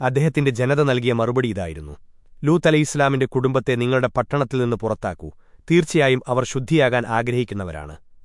അദ്ദേഹത്തിന്റെ ജനത നൽകിയ മറുപടി ഇതായിരുന്നു. ലൂത്ത് അലൈഹിസ്ലാമിന്റെ കുടുംബത്തെ നിങ്ങളുടെ പട്ടണത്തിൽ നിന്ന് പുറത്താക്കൂ. തീർച്ചയായും അവർ ശുദ്ധിയാകാൻ ആഗ്രഹിക്കുന്നവരാണ്.